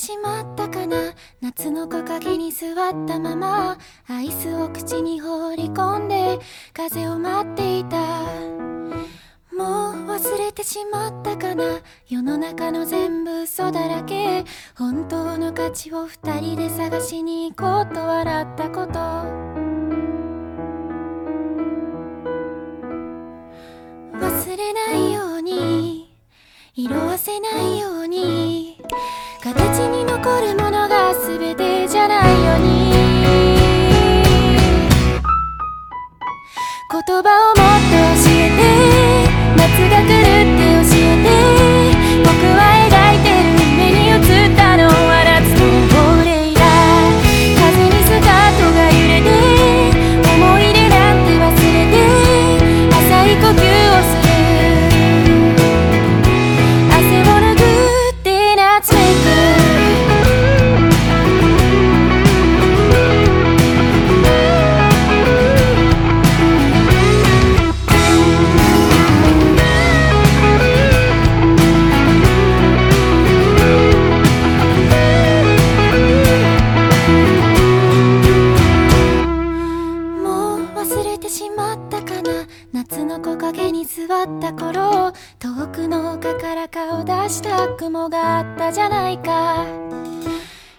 しまったかな？夏の木陰に座ったままアイスを口に放り込んで風を待っていた。もう忘れてしまったかな？世の中の全部嘘だらけ。本当の価値を二人で探しに行こうと笑ったこと。せないように。形に残るものが全てじゃないように。言葉をもっとしまったかな？夏の木陰に座った頃遠くの丘から顔出した雲があったじゃないか。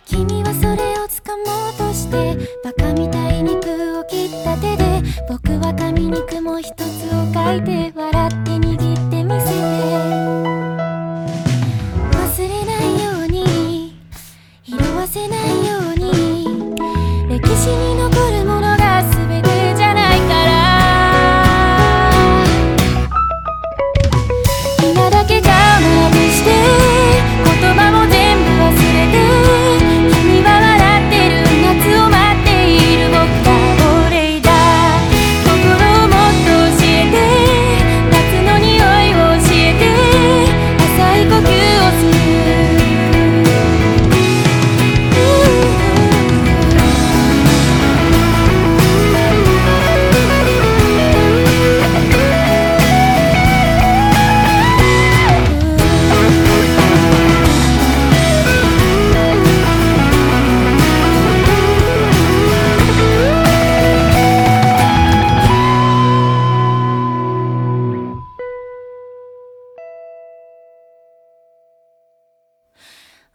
君はそれを掴もうとしてバカみたい肉を切った手で僕は紙に雲一つを書いて笑って握ってみせた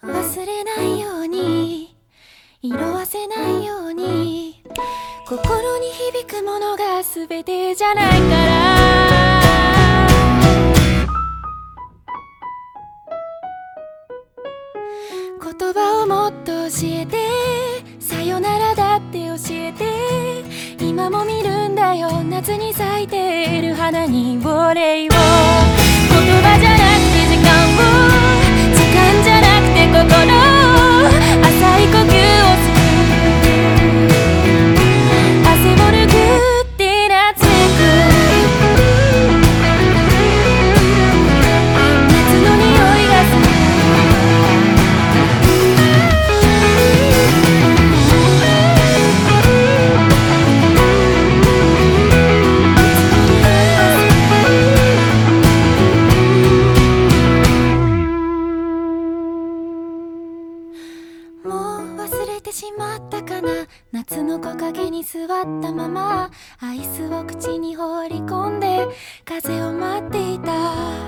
忘れないように色褪せないように心に響くものが全てじゃないから。言葉をもっと教えてさよならだって教えて今も見るんだよ。夏に咲いている花にお礼を。しまったかな？夏の木陰に座ったままアイスを口に放り込んで風を待っていた。